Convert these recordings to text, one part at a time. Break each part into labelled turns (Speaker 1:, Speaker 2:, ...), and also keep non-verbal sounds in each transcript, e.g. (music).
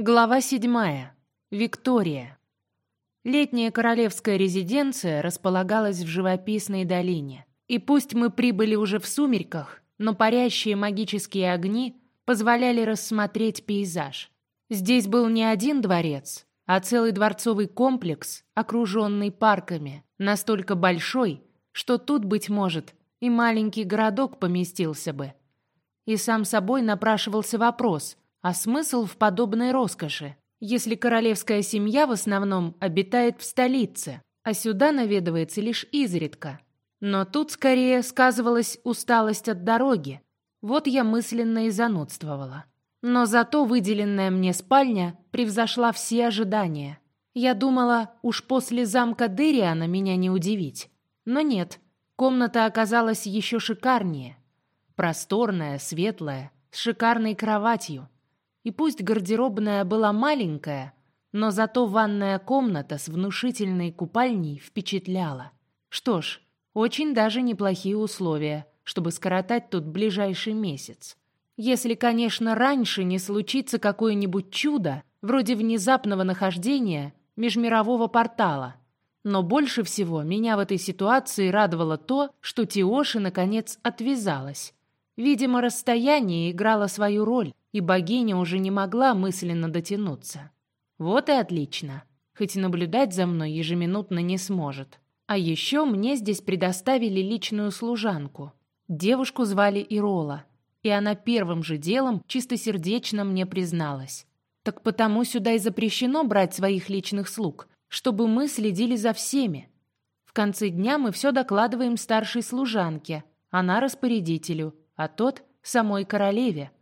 Speaker 1: Глава седьмая. Виктория. Летняя королевская резиденция располагалась в живописной долине. И пусть мы прибыли уже в сумерках, но парящие магические огни позволяли рассмотреть пейзаж. Здесь был не один дворец, а целый дворцовый комплекс, окруженный парками, настолько большой, что тут, быть может, и маленький городок поместился бы. И сам собой напрашивался вопрос – а смысл в подобной роскоши, если королевская семья в основном обитает в столице, а сюда наведывается лишь изредка? Но тут скорее сказывалась усталость от дороги. Вот я мысленно и занудствовала. Но зато выделенная мне спальня превзошла все ожидания. Я думала, уж после замка Дериана меня не удивить. Но нет, комната оказалась еще шикарнее. Просторная, светлая, с шикарной кроватью. И пусть гардеробная была маленькая, но зато ванная комната с внушительной купальней впечатляла. Что ж, очень даже неплохие условия, чтобы скоротать тут ближайший месяц. Если, конечно, раньше не случится какое-нибудь чудо, вроде внезапного нахождения межмирового портала. Но больше всего меня в этой ситуации радовало то, что Тиоши наконец отвязалась. Видимо, расстояние играло свою роль, и богиня уже не могла мысленно дотянуться. Вот и отлично. Хоть и наблюдать за мной ежеминутно не сможет. А еще мне здесь предоставили личную служанку. Девушку звали Ирола, и она первым же делом чистосердечно мне призналась. Так потому сюда и запрещено брать своих личных слуг, чтобы мы следили за всеми. В конце дня мы все докладываем старшей служанке, она распорядителю, а тот — самой королеве.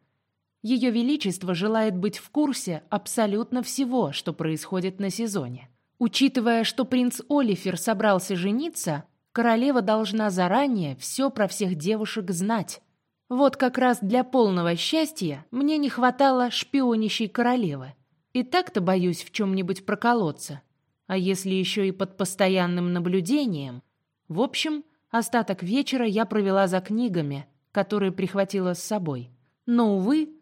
Speaker 1: Ее Величество желает быть в курсе абсолютно всего, что происходит на сезоне. Учитывая, что принц Олифер собрался жениться, королева должна заранее все про всех девушек знать. Вот как раз для полного счастья мне не хватало шпионящей королевы. И так-то боюсь в чем-нибудь проколоться. А если еще и под постоянным наблюдением? В общем, остаток вечера я провела за книгами, которые прихватила с собой. Но, увы,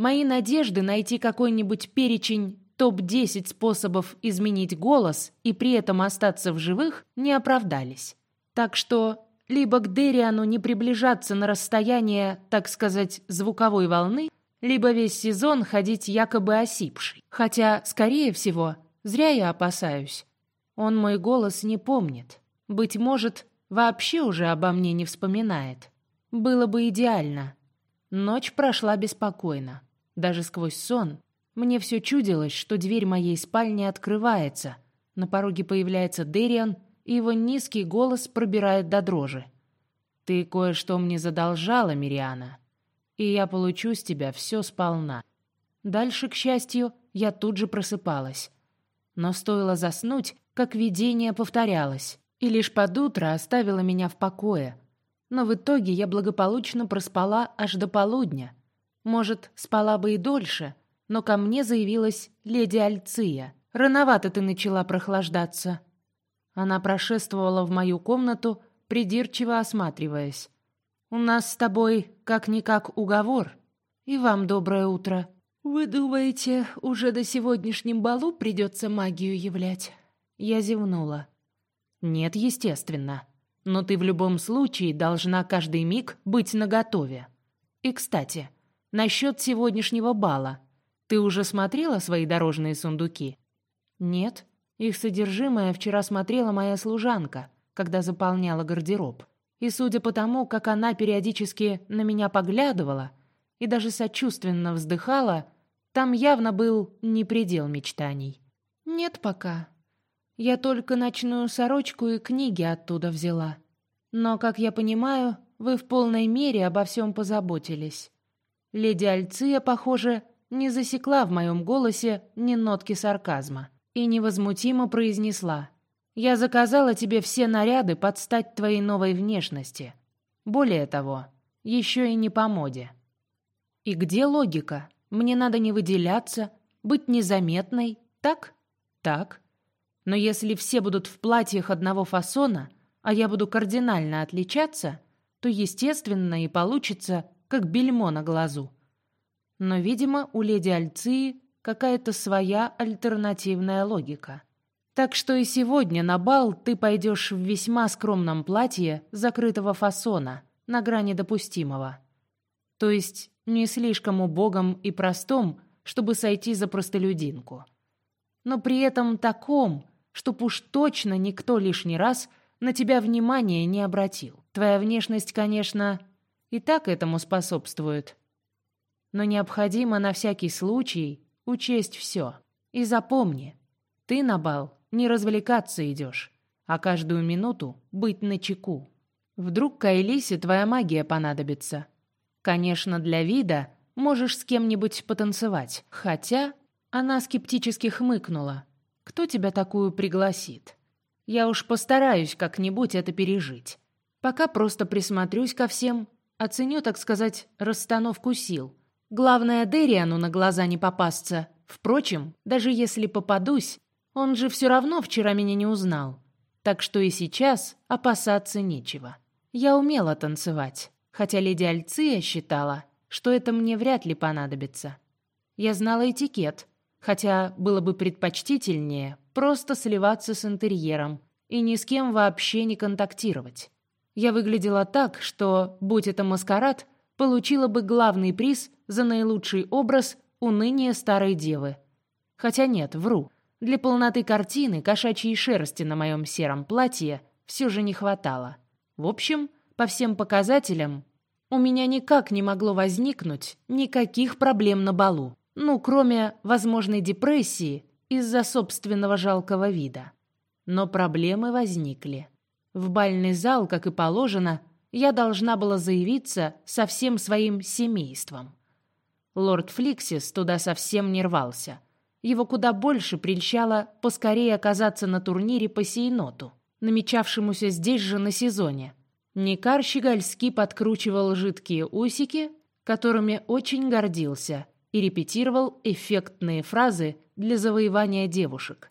Speaker 1: Мои надежды найти какой-нибудь перечень топ-10 способов изменить голос и при этом остаться в живых не оправдались. Так что либо к Дериану не приближаться на расстояние, так сказать, звуковой волны, либо весь сезон ходить якобы осипший. Хотя, скорее всего, зря я опасаюсь. Он мой голос не помнит. Быть может, вообще уже обо мне не вспоминает. Было бы идеально. Ночь прошла беспокойно. Даже сквозь сон мне все чудилось, что дверь моей спальни открывается. На пороге появляется Дериан, и его низкий голос пробирает до дрожи. «Ты кое-что мне задолжала, Мириана, и я получу с тебя все сполна». Дальше, к счастью, я тут же просыпалась. Но стоило заснуть, как видение повторялось, и лишь под утро оставило меня в покое. Но в итоге я благополучно проспала аж до полудня — может, спала бы и дольше, но ко мне заявилась леди Альция. Рановато ты начала прохлаждаться. Она прошествовала в мою комнату, придирчиво осматриваясь. У нас с тобой как-никак уговор. И вам доброе утро. Вы думаете, уже до сегодняшнем балу придется магию являть? Я зевнула. Нет, естественно. Но ты в любом случае должна каждый миг быть наготове. И, кстати, Насчет сегодняшнего бала. Ты уже смотрела свои дорожные сундуки? Нет. Их содержимое вчера смотрела моя служанка, когда заполняла гардероб. И судя по тому, как она периодически на меня поглядывала и даже сочувственно вздыхала, там явно был не предел мечтаний. Нет пока. Я только ночную сорочку и книги оттуда взяла. Но, как я понимаю, вы в полной мере обо всем позаботились. Леди Альция, похоже, не засекла в моем голосе ни нотки сарказма и невозмутимо произнесла. «Я заказала тебе все наряды под стать твоей новой внешности. Более того, еще и не по моде». «И где логика? Мне надо не выделяться, быть незаметной, так? Так. Но если все будут в платьях одного фасона, а я буду кардинально отличаться, то, естественно, и получится как бельмо на глазу. Но, видимо, у леди Альции какая-то своя альтернативная логика. Так что и сегодня на бал ты пойдешь в весьма скромном платье закрытого фасона, на грани допустимого. То есть не слишком убогом и простом, чтобы сойти за простолюдинку. Но при этом таком, чтоб уж точно никто лишний раз на тебя внимания не обратил. Твоя внешность, конечно, и так этому способствует. Но необходимо на всякий случай учесть все. И запомни, ты на бал не развлекаться идешь, а каждую минуту быть начеку. Вдруг Кайлисе твоя магия понадобится. Конечно, для вида можешь с кем-нибудь потанцевать, хотя она скептически хмыкнула. Кто тебя такую пригласит? Я уж постараюсь как-нибудь это пережить. Пока просто присмотрюсь ко всем, оценю, так сказать, расстановку сил. Главное, Дериану на глаза не попасться. Впрочем, даже если попадусь, он же все равно вчера меня не узнал. Так что и сейчас опасаться нечего. Я умела танцевать, хотя леди Альция считала, что это мне вряд ли понадобится. Я знала этикет, хотя было бы предпочтительнее просто сливаться с интерьером и ни с кем вообще не контактировать. Я выглядела так, что, будь это маскарад, получила бы главный приз за наилучший образ уныния старой девы. Хотя нет, вру. Для полноты картины кошачьей шерсти на моем сером платье все же не хватало. В общем, по всем показателям, у меня никак не могло возникнуть никаких проблем на балу. Ну, кроме возможной депрессии из-за собственного жалкого вида. Но проблемы возникли. В бальный зал, как и положено, я должна была заявиться со всем своим семейством. Лорд Фликсис туда совсем не рвался — его куда больше прельщало поскорее оказаться на турнире по сейноту, намечавшемуся здесь же на сезоне. Никар щегольски подкручивал жидкие усики, которыми очень гордился, и репетировал эффектные фразы для завоевания девушек.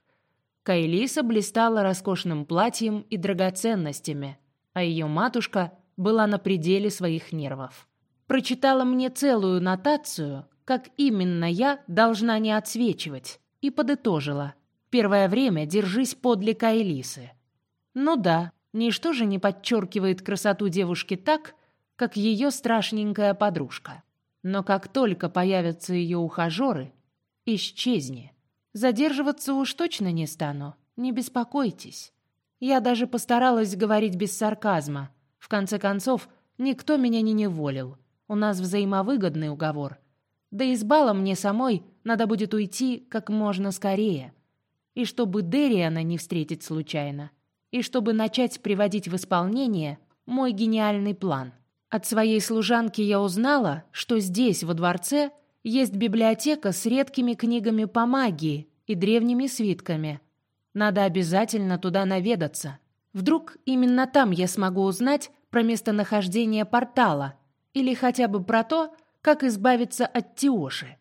Speaker 1: Кайлиса блистала роскошным платьем и драгоценностями, а ее матушка была на пределе своих нервов. Прочитала мне целую нотацию, как именно я должна не отсвечивать, и подытожила. Первое время держись подле Кайлисы. Ну да, ничто же не подчеркивает красоту девушки так, как ее страшненькая подружка. Но как только появятся ее ухажеры, исчезни. Задерживаться уж точно не стану, не беспокойтесь. Я даже постаралась говорить без сарказма. В конце концов, никто меня не неволил. У нас взаимовыгодный уговор — да и с бала мне самой надо будет уйти как можно скорее. И чтобы Дериана не встретить случайно. И чтобы начать приводить в исполнение мой гениальный план. От своей служанки я узнала, что здесь, во дворце, есть библиотека с редкими книгами по магии и древними свитками. Надо обязательно туда наведаться. Вдруг именно там я смогу узнать про местонахождение портала или хотя бы про то, как избавиться от Тиоши.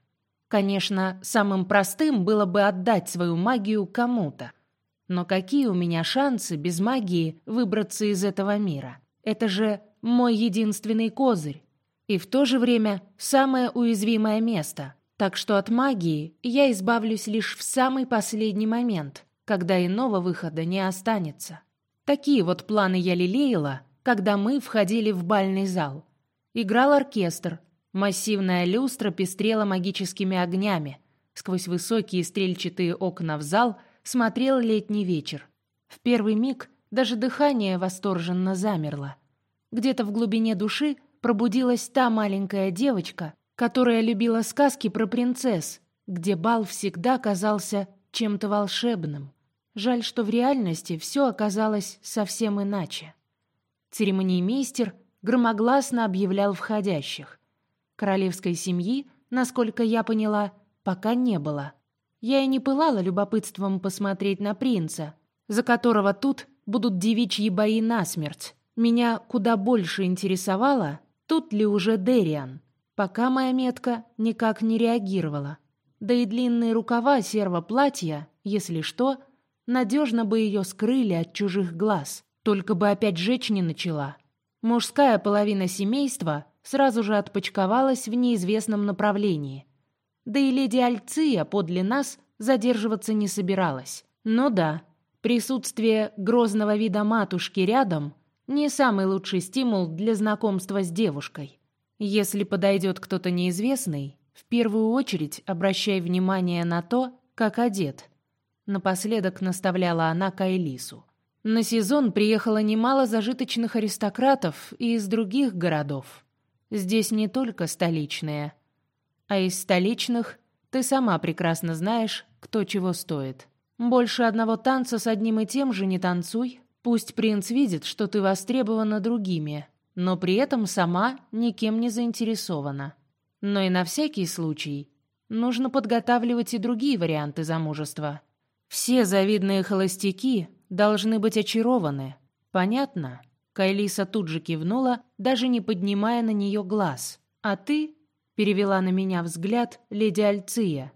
Speaker 1: Конечно, самым простым было бы отдать свою магию кому-то. Но какие у меня шансы без магии выбраться из этого мира? Это же мой единственный козырь. И в то же время самое уязвимое место. Так что от магии я избавлюсь лишь в самый последний момент, когда иного выхода не останется. Такие вот планы я лелеяла, когда мы входили в бальный зал. Играл оркестр, Массивная люстра пестрела магическими огнями. Сквозь высокие стрельчатые окна в зал смотрел летний вечер. В первый миг даже дыхание восторженно замерло. Где-то в глубине души пробудилась та маленькая девочка, которая любила сказки про принцесс, где бал всегда казался чем-то волшебным. Жаль, что в реальности все оказалось совсем иначе. Церемониймейстер громогласно объявлял входящих. Королевской семьи, насколько я поняла, пока не было. Я и не пылала любопытством посмотреть на принца, за которого тут будут девичьи бои насмерть. Меня куда больше интересовало, тут ли уже Дериан. Пока моя метка никак не реагировала. Да и длинные рукава серого платья, если что, надежно бы ее скрыли от чужих глаз. Только бы опять жечь не начала. Мужская половина семейства сразу же отпочковалась в неизвестном направлении. да и леди Альция подле нас задерживаться не собиралась. Но да, присутствие грозного вида матушки рядом не самый лучший стимул для знакомства с девушкой. Если подойдет кто-то неизвестный, в первую очередь обращай внимание на то, как одет. Напоследок наставляла она Кайлису. На сезон приехало немало зажиточных аристократов и из других городов. Здесь не только столичные, а из столичных ты сама прекрасно знаешь, кто чего стоит. Больше одного танца с одним и тем же не танцуй. Пусть принц видит, что ты востребована другими, но при этом сама никем не заинтересована. Но и на всякий случай нужно подготавливать и другие варианты замужества. Все завидные холостяки должны быть очарованы. Понятно? Кайлиса тут же кивнула, даже не поднимая на нее глаз. А ты перевела на меня взгляд леди Альция.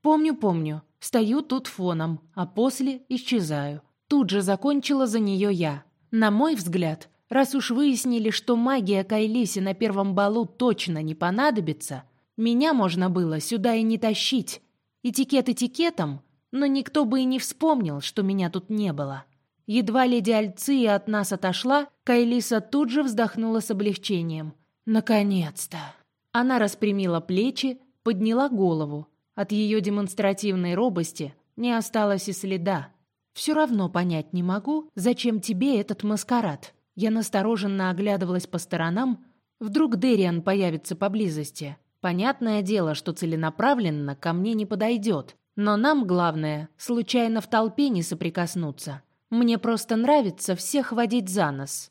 Speaker 1: Помню, помню. Стою тут фоном, а после исчезаю. Тут же закончила за нее я. На мой взгляд, раз уж выяснили, что магия Кайлиси на первом балу точно не понадобится, меня можно было сюда и не тащить. Этикет этикетом, но никто бы и не вспомнил, что меня тут не было. Едва леди Альция от нас отошла, Кайлиса тут же вздохнула с облегчением. Наконец-то. Она распрямила плечи, подняла голову. От ее демонстративной робости не осталось и следа. Все равно понять не могу, зачем тебе этот маскарад. Я настороженно оглядывалась по сторонам. Вдруг Дериан появится поблизости. Понятное дело, что целенаправленно ко мне не подойдет. Но нам главное случайно в толпе не соприкоснуться. Мне просто нравится всех водить за нос.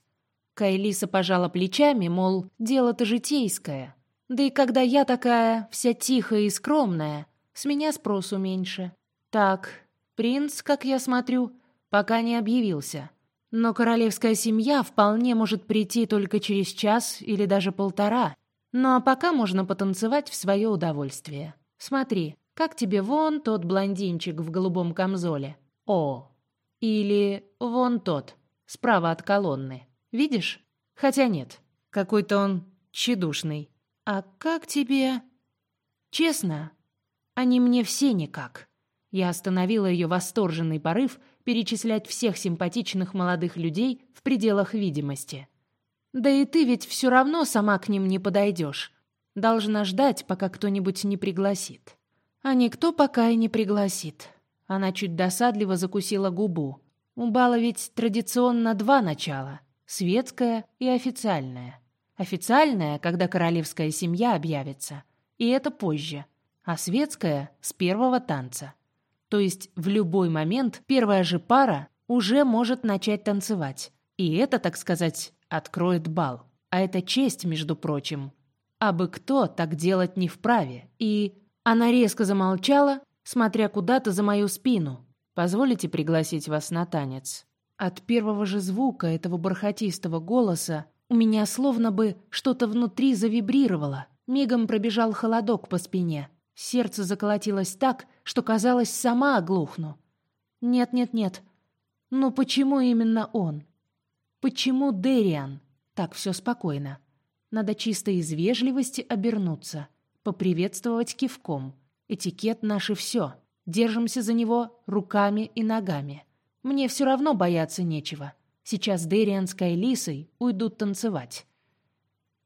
Speaker 1: Кайлиса пожала плечами, мол, дело-то житейское. Да и когда я такая вся тихая и скромная, с меня спросу меньше. Так, принц, как я смотрю, пока не объявился. Но королевская семья вполне может прийти только через час или даже полтора. Ну а пока можно потанцевать в свое удовольствие. Смотри, как тебе вон тот блондинчик в голубом камзоле? О! Или вон тот, справа от колонны. Видишь? Хотя нет, какой-то он тщедушный. «А как тебе...» «Честно, они мне все никак». Я остановила ее восторженный порыв перечислять всех симпатичных молодых людей в пределах видимости. «Да и ты ведь все равно сама к ним не подойдешь. Должна ждать, пока кто-нибудь не пригласит». «А никто пока и не пригласит». Она чуть досадливо закусила губу. У бала ведь традиционно два начала — светское и официальное. Официальная, когда королевская семья объявится, и это позже, а светская — с первого танца. То есть в любой момент первая же пара уже может начать танцевать. И это, так сказать, откроет бал. А это честь, между прочим. А бы кто так делать не вправе. И она резко замолчала, смотря куда-то за мою спину. «Позволите пригласить вас на танец?» От первого же звука этого бархатистого голоса у меня словно бы что-то внутри завибрировало. Мигом пробежал холодок по спине. Сердце заколотилось так, что казалось, сама оглохну. Нет-нет-нет. Но почему именно он? Почему Дериан? Так все спокойно. Надо чисто из вежливости обернуться, поприветствовать кивком. Этикет наше все. Держимся за него руками и ногами. Мне все равно бояться нечего. Сейчас Дэриан с Кайлисой уйдут танцевать.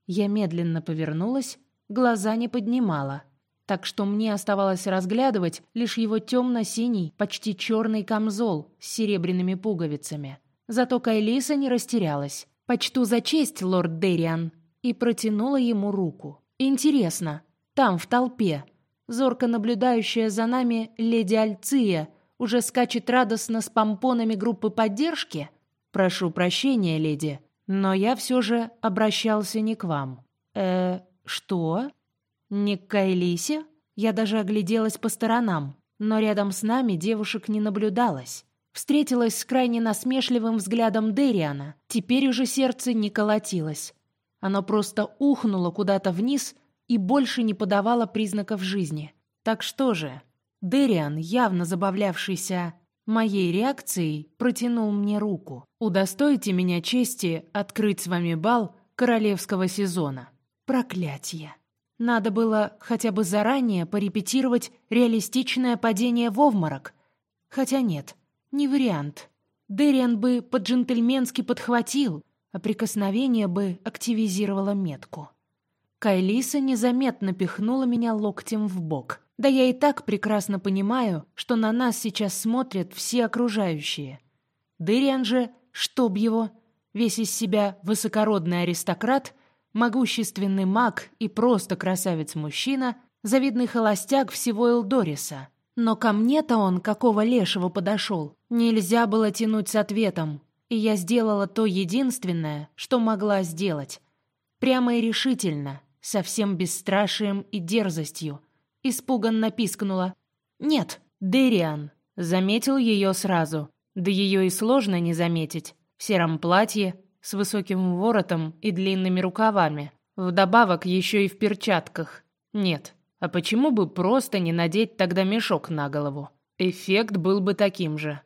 Speaker 1: Я медленно повернулась, глаза не поднимала, так что мне оставалось разглядывать лишь его темно-синий, почти черный камзол с серебряными пуговицами. Зато Кайлиса не растерялась. «Почту за честь, лорд Дэриан!» и протянула ему руку. «Интересно, там, в толпе, зорко наблюдающая за нами леди Альция уже скачет радостно с помпонами группы поддержки?» «Прошу прощения, леди, но я все же обращался не к вам». «Э, что? Не к Кайлисе?» Я даже огляделась по сторонам, но рядом с нами девушек не наблюдалось. Встретилась с крайне насмешливым взглядом Дериана. Теперь уже сердце не колотилось. Оно просто ухнуло куда-то вниз и больше не подавало признаков жизни. Так что же? Дериан, явно забавлявшийся Моей реакцией протянул мне руку. «Удостойте меня чести открыть с вами бал королевского сезона». Проклятие. Надо было хотя бы заранее порепетировать реалистичное падение в обморок. Хотя нет, не вариант. Дэриан бы по-джентльменски подхватил, а прикосновение бы активизировало метку. Кайлиса незаметно пихнула меня локтем в бок. Да я и так прекрасно понимаю, что на нас сейчас смотрят все окружающие. Дэриан же, чтоб его, весь из себя высокородный аристократ, могущественный маг и просто красавец-мужчина, завидный холостяк всего Элдориса. Но ко мне-то он какого лешего подошел. Нельзя было тянуть с ответом, и я сделала то единственное, что могла сделать. Прямо и решительно, со всем бесстрашием и дерзостью. Испуганно пискнула. «Нет, Дериан!» Заметил ее сразу. Да ее и сложно не заметить. В сером платье, с высоким воротом и длинными рукавами. Вдобавок еще и в перчатках. Нет, а почему бы просто не надеть тогда мешок на голову? Эффект был бы таким же.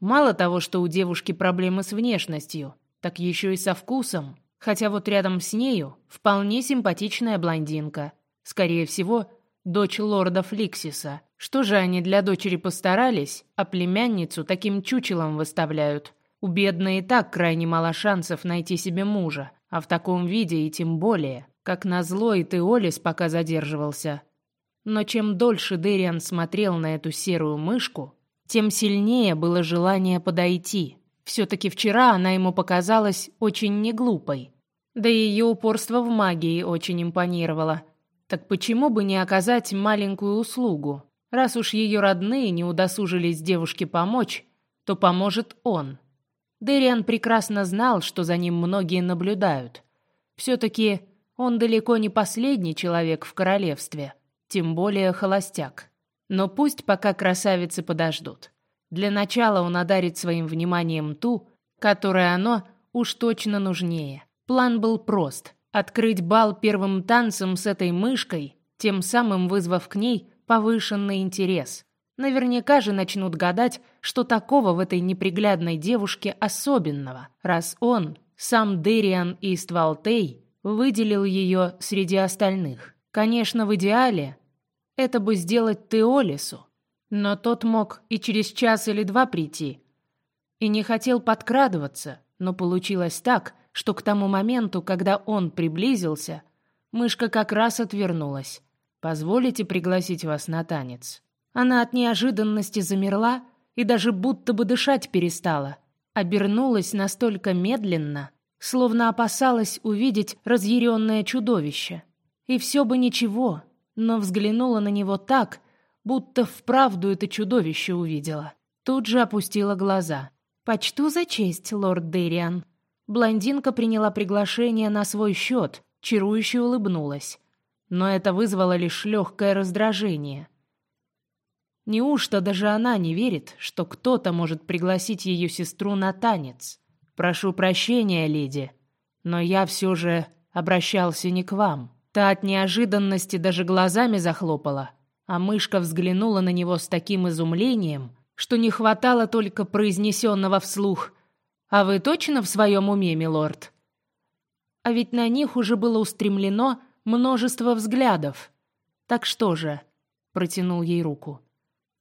Speaker 1: Мало того, что у девушки проблемы с внешностью, так еще и со вкусом. Хотя вот рядом с нею вполне симпатичная блондинка. Скорее всего, дочь лорда Фликсиса. Что же они для дочери постарались, а племянницу таким чучелом выставляют? У бедной и так крайне мало шансов найти себе мужа, а в таком виде и тем более. Как назло и Теолис пока задерживался. Но чем дольше Дэриан смотрел на эту серую мышку, тем сильнее было желание подойти. Все-таки вчера она ему показалась очень неглупой. Да и ее упорство в магии очень импонировало. Так почему бы не оказать маленькую услугу? Раз уж ее родные не удосужились девушке помочь, то поможет он. Дэриан прекрасно знал, что за ним многие наблюдают. Все-таки он далеко не последний человек в королевстве, тем более холостяк. Но пусть пока красавицы подождут. Для начала он одарит своим вниманием ту, которой оно уж точно нужнее. План был прост — открыть бал первым танцем с этой мышкой, тем самым вызвав к ней повышенный интерес. Наверняка же начнут гадать, что такого в этой неприглядной девушке особенного, раз он, сам Дериан Иствалтей, выделил ее среди остальных. Конечно, в идеале это бы сделать Теолису, но тот мог и через час или два прийти. И не хотел подкрадываться, но получилось так, что к тому моменту, когда он приблизился, мышка как раз отвернулась. «Позволите пригласить вас на танец?» Она от неожиданности замерла и даже будто бы дышать перестала. Обернулась настолько медленно, словно опасалась увидеть разъяренное чудовище. И все бы ничего, но взглянула на него так, будто вправду это чудовище увидела. Тут же опустила глаза. «Почту за честь, лорд Дэриан». Блондинка приняла приглашение на свой счет, чарующе улыбнулась. Но это вызвало лишь легкое раздражение. Неужто даже она не верит, что кто-то может пригласить ее сестру на танец? Прошу прощения, леди, но я все же обращался не к вам. Та от неожиданности даже глазами захлопала, а мышка взглянула на него с таким изумлением, что не хватало только произнесенного вслух «А вы точно в своем уме, милорд?» А ведь на них уже было устремлено множество взглядов. «Так что же?» — протянул ей руку.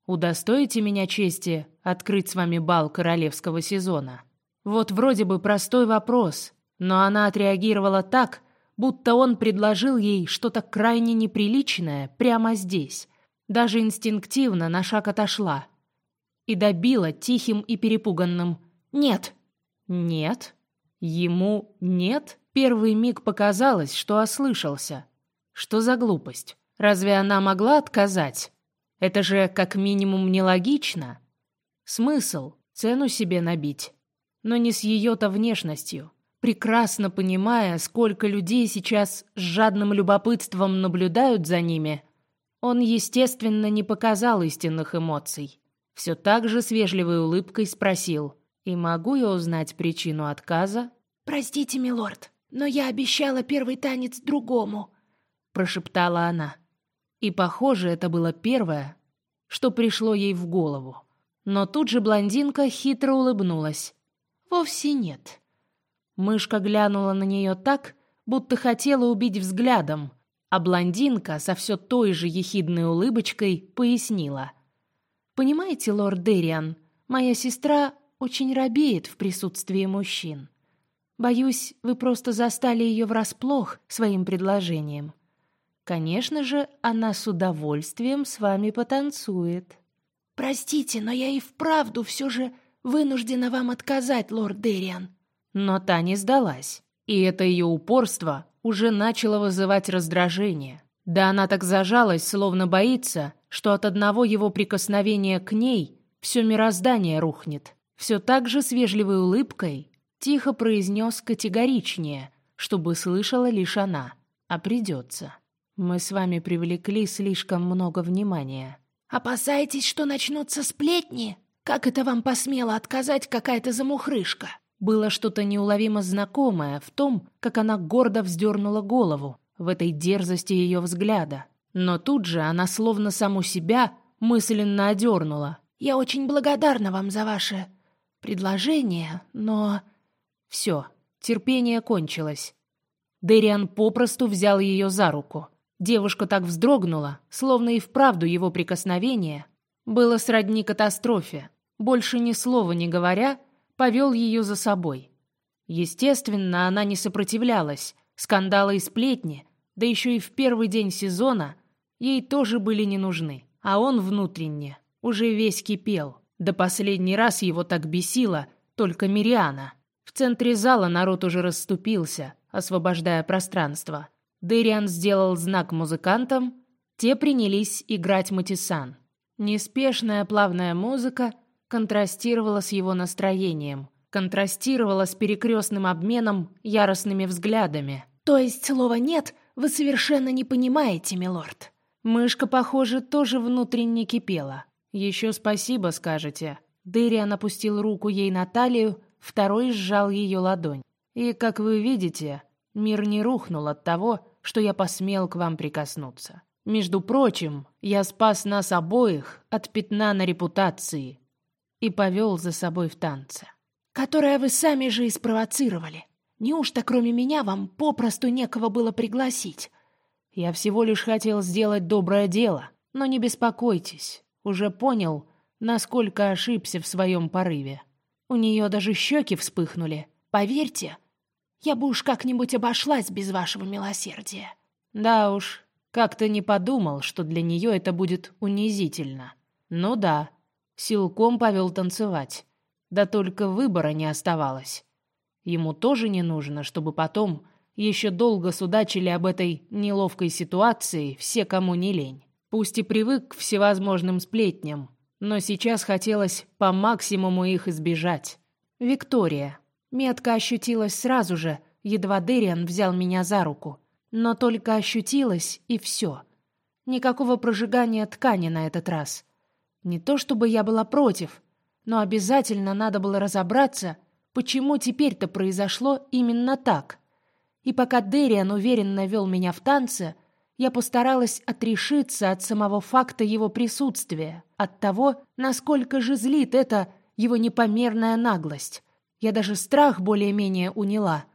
Speaker 1: «Удостоите меня чести открыть с вами бал королевского сезона?» Вот вроде бы простой вопрос, но она отреагировала так, будто он предложил ей что-то крайне неприличное прямо здесь. Даже инстинктивно на шаг отошла. И добила тихим и перепуганным «Нет!» Нет. Ему нет? Первый миг показалось, что ослышался. Что за глупость? Разве она могла отказать? Это же как минимум нелогично. Смысл цену себе набить. Но не с ее-то внешностью. Прекрасно понимая, сколько людей сейчас с жадным любопытством наблюдают за ними, он, естественно, не показал истинных эмоций. Все так же с вежливой улыбкой спросил. И могу я узнать причину отказа?
Speaker 2: Простите, милорд, но я обещала первый танец другому, прошептала она.
Speaker 1: И похоже, это было первое, что пришло ей в голову. Но тут же блондинка хитро улыбнулась. Вовсе нет. Мышка глянула на нее так, будто хотела убить взглядом, а блондинка со все той же ехидной улыбочкой пояснила. «Понимаете, лорд Дериан, моя сестра очень робеет в присутствии мужчин. Боюсь, вы просто застали ее врасплох своим предложением. Конечно же, она с удовольствием с вами потанцует».
Speaker 2: «Простите, но я и вправду все же вынуждена вам отказать, лорд Дериан».
Speaker 1: Но та не сдалась, и это ее упорство уже начало вызывать раздражение. Да она так зажалась, словно боится, что от одного его прикосновения к ней все мироздание рухнет. Все так же с вежливой улыбкой тихо произнес категоричнее, чтобы слышала лишь она, а придется. Мы с вами привлекли слишком много внимания.
Speaker 2: «Опасаетесь, что начнутся сплетни? Как это вам посмело отказать какая-то замухрышка?»
Speaker 1: Было что-то неуловимо знакомое в том, как она гордо вздернула голову, в этой дерзости ее взгляда. Но тут же она словно саму себя мысленно одернула.
Speaker 2: «Я очень благодарна вам за ваше предложение, но...»
Speaker 1: Все, терпение кончилось. Дэриан попросту взял ее за руку. Девушка так вздрогнула, словно и вправду его прикосновение было сродни катастрофе. Больше ни слова не говоря, повел ее за собой. Естественно, она не сопротивлялась. Скандалы и сплетни, да еще и в первый день сезона, ей тоже были не нужны. А он внутренне уже весь кипел. До последний раз его так бесило только Мириана. В центре зала народ уже расступился, освобождая пространство. Дэриан сделал знак музыкантам, те принялись играть матисан. Неспешная плавная музыка контрастировала с его настроением, контрастировала с перекрестным обменом яростными взглядами.
Speaker 2: «То есть слова «нет» вы совершенно не понимаете, милорд?»
Speaker 1: Мышка, похоже, тоже внутренне кипела. «Еще спасибо скажете». Дыриан опустил руку ей на талию, второй сжал ее ладонь. «И, как вы видите, мир не рухнул от того, что я посмел к вам прикоснуться. Между прочим, я спас нас обоих от пятна на репутации и повел за собой в танце.
Speaker 2: «Которое вы сами же и спровоцировали. Неужто кроме меня вам попросту некого было пригласить?»
Speaker 1: «Я всего лишь хотел сделать доброе дело, но не беспокойтесь. Уже понял, насколько ошибся в своем порыве. У нее даже щеки вспыхнули.
Speaker 2: Поверьте, я бы уж как-нибудь обошлась без вашего милосердия».
Speaker 1: «Да уж, как-то не подумал, что для нее это будет унизительно. Ну да, силком повел танцевать. Да только выбора не оставалось. Ему тоже не нужно, чтобы потом еще долго судачили об этой неловкой ситуации все, кому не лень. Пусть и привык к всевозможным сплетням, но сейчас хотелось по максимуму их избежать. Виктория. Метка ощутилась сразу же, едва Дэриан взял меня за руку. Но только ощутилась, и все. Никакого прожигания ткани на этот раз. Не то чтобы я была против, но обязательно надо было разобраться, почему теперь-то произошло именно так. И пока Дэриан уверенно вел меня в танце, я постаралась отрешиться от самого факта его присутствия, от того, насколько же злит это его непомерная наглость. Я даже страх более-менее уняла.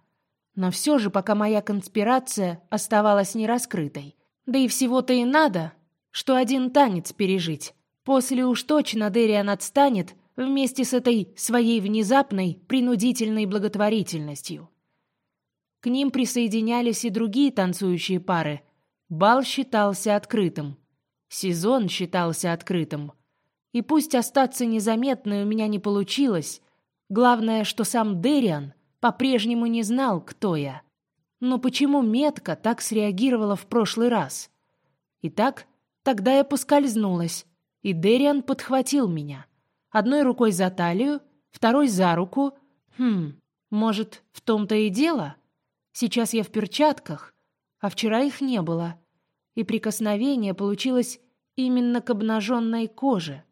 Speaker 1: Но все же, пока моя конспирация оставалась нераскрытой. Да и всего-то и надо, что один танец пережить. После уж точно Дериан отстанет вместе с этой своей внезапной, принудительной благотворительностью. К ним присоединялись и другие танцующие пары. Бал считался открытым. Сезон считался открытым. И пусть остаться незаметной у меня не получилось, главное, что сам Дериан по-прежнему не знал, кто я. Но почему метка так среагировала в прошлый раз? Итак, тогда я поскользнулась, и Дериан подхватил меня. Одной рукой за талию, второй за руку. Хм, может, в том-то и дело? Сейчас я в перчатках, а вчера их не было. И прикосновение получилось именно к обнаженной коже.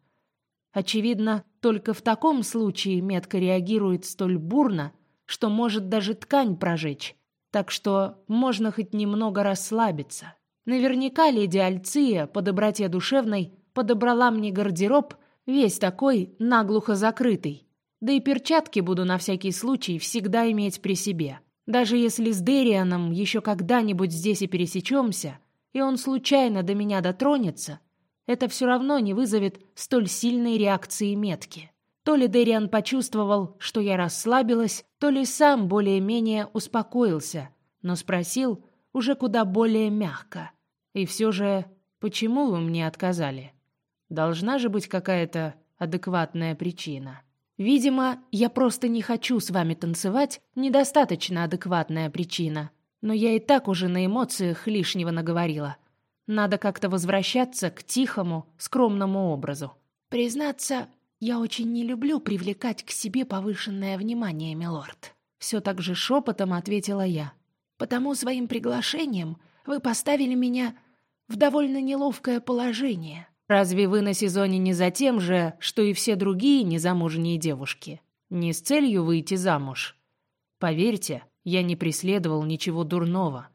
Speaker 1: Очевидно, только в таком случае метка реагирует столь бурно, что может даже ткань прожечь. Так что можно хоть немного расслабиться. Наверняка леди Альция по доброте душевной подобрала мне гардероб весь такой наглухо закрытый. Да и перчатки буду на всякий случай всегда иметь при себе. Даже если с Дерианом еще когда-нибудь здесь и пересечемся, и он случайно до меня дотронется, это все равно не вызовет столь сильной реакции метки. То ли Дэриан почувствовал, что я расслабилась, то ли сам более-менее успокоился, но спросил уже куда более мягко. И все же, почему вы мне отказали? Должна же быть какая-то адекватная причина. Видимо, я просто не хочу с вами танцевать, недостаточно адекватная причина. Но я и так уже на эмоциях лишнего наговорила. Надо как-то возвращаться к тихому, скромному образу.
Speaker 2: Признаться, я очень не люблю привлекать к себе повышенное внимание, милорд. Все так же шепотом ответила я. Потому своим приглашением вы поставили меня в довольно неловкое положение.
Speaker 1: Разве вы на сезоне не за тем же, что и все другие незамужние девушки? Не с целью выйти замуж? Поверьте, я не преследовал ничего дурного.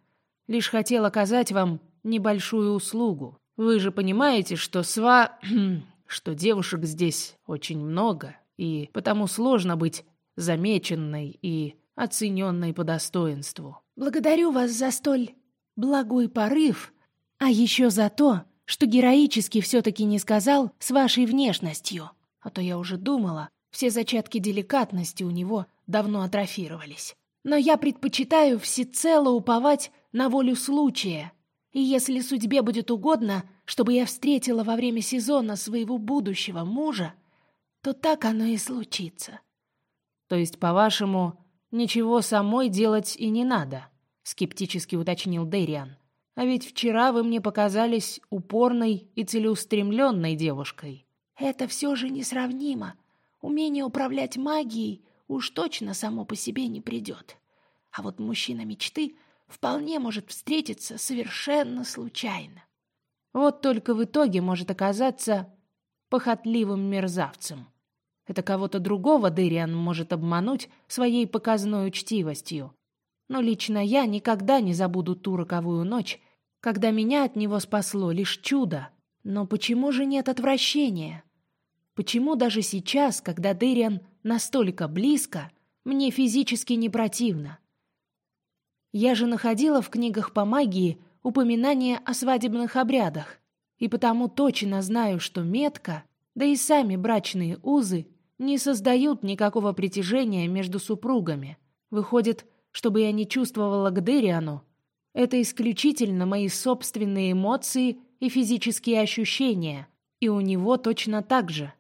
Speaker 1: Лишь хотел оказать вам небольшую услугу. Вы же понимаете, что сва... (clears throat) что девушек здесь очень много, и потому сложно быть замеченной и оцененной по достоинству.
Speaker 2: Благодарю вас за столь благой порыв, а еще за то, что героически все-таки не сказал с вашей внешностью. А то я уже думала, все зачатки деликатности у него давно атрофировались. Но я предпочитаю всецело уповать на волю случая, и если судьбе будет угодно, чтобы я встретила во время сезона своего будущего мужа, то так оно и случится.
Speaker 1: То есть, по-вашему, ничего самой делать и не надо, скептически уточнил Дэриан. А ведь вчера вы мне показались упорной и целеустремленной девушкой.
Speaker 2: Это все же несравнимо. Умение управлять магией уж точно само по себе не придет. А вот мужчина мечты — вполне может встретиться совершенно случайно.
Speaker 1: Вот только в итоге может оказаться похотливым мерзавцем. Это кого-то другого Дыриан может обмануть своей показной учтивостью. Но лично я никогда не забуду ту роковую ночь, когда меня от него спасло лишь чудо. Но почему же нет отвращения? Почему даже сейчас, когда Дыриан настолько близко, мне физически не противно? Я же находила в книгах по магии упоминания о свадебных обрядах, и потому точно знаю, что метка, да и сами брачные узы не создают никакого притяжения между супругами. Выходит, чтобы я не чувствовала к Дериану, это исключительно мои собственные эмоции и физические ощущения, и у него точно так же.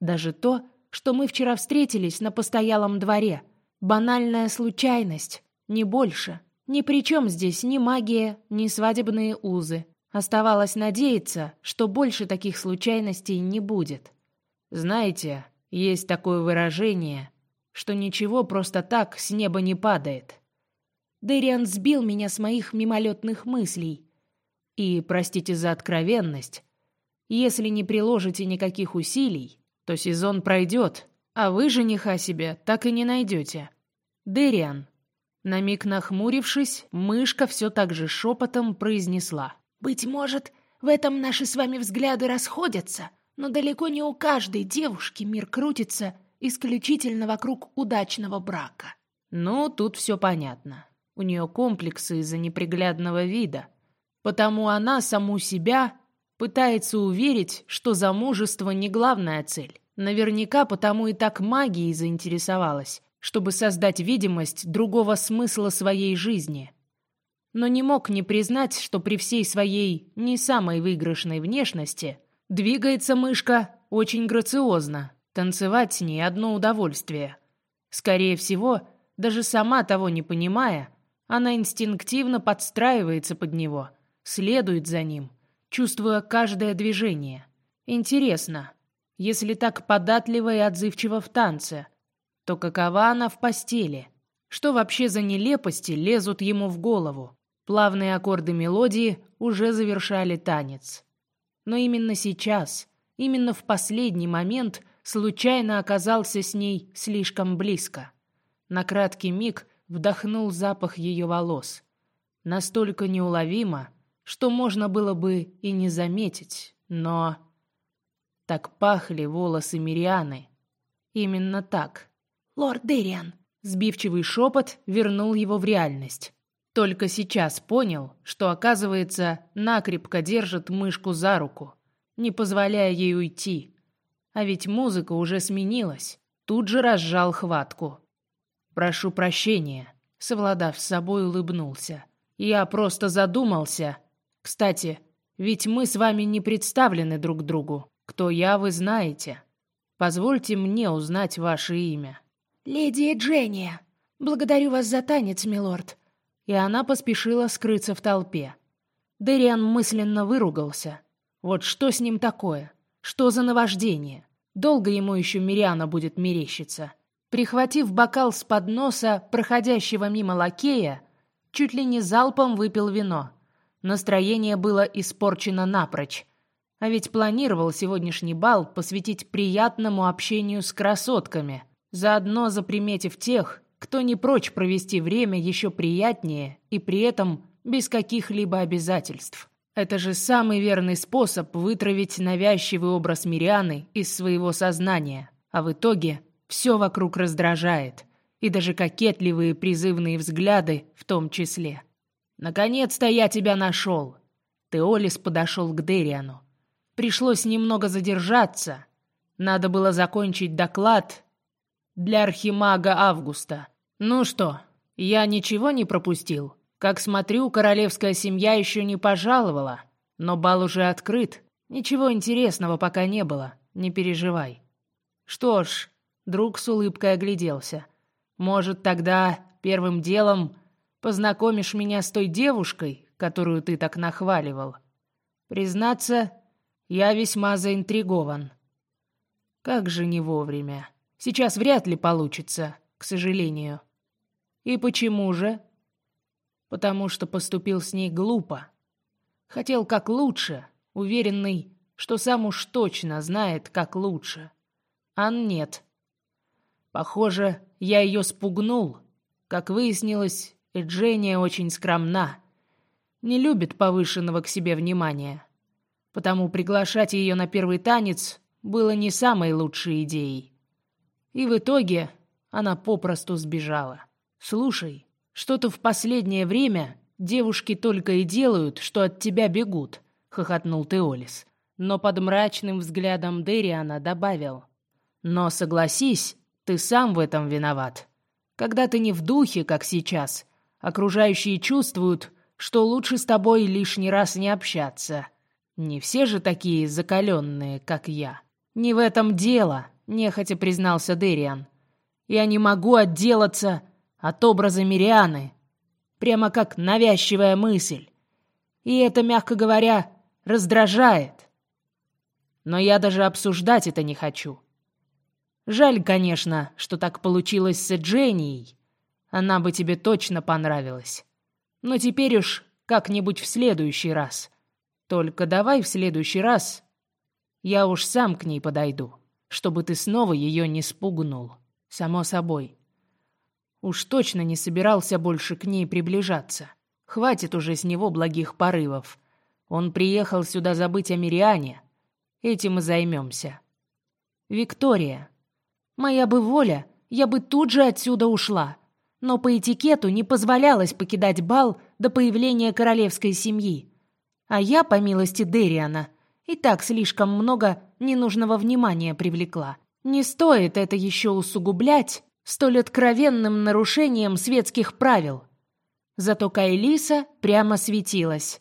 Speaker 1: Даже то, что мы вчера встретились на постоялом дворе, банальная случайность, не больше. Ни при чем здесь ни магия, ни свадебные узы. Оставалось надеяться, что больше таких случайностей не будет. Знаете, есть такое выражение, что ничего просто так с неба не падает. Дэриан сбил меня с моих мимолетных мыслей. И, простите за откровенность, если не приложите никаких усилий, то сезон пройдет, а вы жениха себе так и не найдете. Дэриан, на миг нахмурившись, мышка все так же шепотом произнесла.
Speaker 2: «Быть может, в этом наши с вами взгляды расходятся, но далеко не у каждой девушки мир крутится исключительно вокруг удачного брака».
Speaker 1: Ну, тут все понятно. У нее комплексы из-за неприглядного вида. Потому она саму себя пытается уверить, что замужество не главная цель. Наверняка потому и так магией заинтересовалась, чтобы создать видимость другого смысла своей жизни. Но не мог не признать, что при всей своей не самой выигрышной внешности двигается мышка очень грациозно. Танцевать с ней одно удовольствие. Скорее всего, даже сама того не понимая, она инстинктивно подстраивается под него, следует за ним, чувствуя каждое движение. Интересно, если так податливо и отзывчиво в танце – то какова она в постели? Что вообще за нелепости лезут ему в голову? Плавные аккорды мелодии уже завершали танец. Но именно сейчас, именно в последний момент, случайно оказался с ней слишком близко. На краткий миг вдохнул запах ее волос. Настолько неуловимо, что можно было бы и не заметить, но... Так пахли волосы Мирианы. Именно так.
Speaker 2: «Лорд Дэриан!»
Speaker 1: Сбивчивый шепот вернул его в реальность. Только сейчас понял, что, оказывается, накрепко держит мышку за руку, не позволяя ей уйти. А ведь музыка уже сменилась. Тут же разжал хватку. «Прошу прощения», — совладав с собой, улыбнулся. «Я просто задумался. Кстати, ведь мы с вами не представлены друг другу. Кто я, вы знаете. Позвольте мне узнать ваше имя».
Speaker 2: «Леди Дженния. Благодарю вас за танец, милорд
Speaker 1: и она поспешила скрыться в толпе. Дэриан мысленно выругался. Вот что с ним такое? Что за наваждение? Долго ему еще Мириана будет мерещиться. Прихватив бокал с подноса проходящего мимо лакея, чуть ли не залпом выпил вино. Настроение было испорчено напрочь. А ведь планировал сегодняшний бал посвятить приятному общению с красотками, заодно заприметив тех, кто не прочь провести время еще приятнее и при этом без каких-либо обязательств. Это же самый верный способ вытравить навязчивый образ Мирианы из своего сознания, а в итоге все вокруг раздражает, и даже кокетливые призывные взгляды в том числе. «Наконец-то я тебя нашел!» Теолис подошел к Дериану. Пришлось немного задержаться. Надо было закончить доклад для архимага Августа. Ну что, я ничего не пропустил? Как смотрю, королевская семья еще не пожаловала, но бал уже открыт. Ничего интересного пока не было, не переживай. Что ж, друг с улыбкой огляделся. Может, тогда первым делом познакомишь меня с той девушкой, которую ты так нахваливал? Признаться, я весьма заинтригован. Как же не вовремя. Сейчас вряд ли получится, к сожалению. И почему же? Потому что поступил с ней глупо. Хотел как лучше, уверенный, что сам уж точно знает, как лучше. А нет. Похоже, я ее спугнул. Как выяснилось, Эджения очень скромна. Не любит повышенного к себе внимания. Потому приглашать ее на первый танец было не самой лучшей идеей. И в итоге она попросту сбежала. «Слушай, что-то в последнее время девушки только и делают, что от тебя бегут», — хохотнул Теолис. Но под мрачным взглядом Дериана добавил. «Но согласись, ты сам в этом виноват. Когда ты не в духе, как сейчас, окружающие чувствуют, что лучше с тобой лишний раз не общаться. Не все же такие закаленные, как я». «Не в этом дело», нехотя признался Дериан. Я не могу отделаться от образа Мирианы, прямо как навязчивая мысль. И это, мягко говоря, раздражает. Но я даже обсуждать это не хочу. Жаль, конечно, что так получилось с Дженнией. Она бы тебе точно понравилась. Но теперь уж как-нибудь в следующий раз. Только давай в следующий раз я уж сам к ней подойду чтобы ты снова ее не спугнул. Само собой. Уж точно не собирался больше к ней приближаться. Хватит уже с него благих порывов. Он приехал сюда забыть о Мириане. Этим и займемся. Виктория. Моя бы воля, я бы тут же отсюда ушла. Но по этикету не позволялось покидать бал до появления королевской семьи. А я, по милости Дериана, и так слишком много ненужного внимания привлекла. Не стоит это еще усугублять столь откровенным нарушением светских правил. Зато Кайлиса прямо светилась.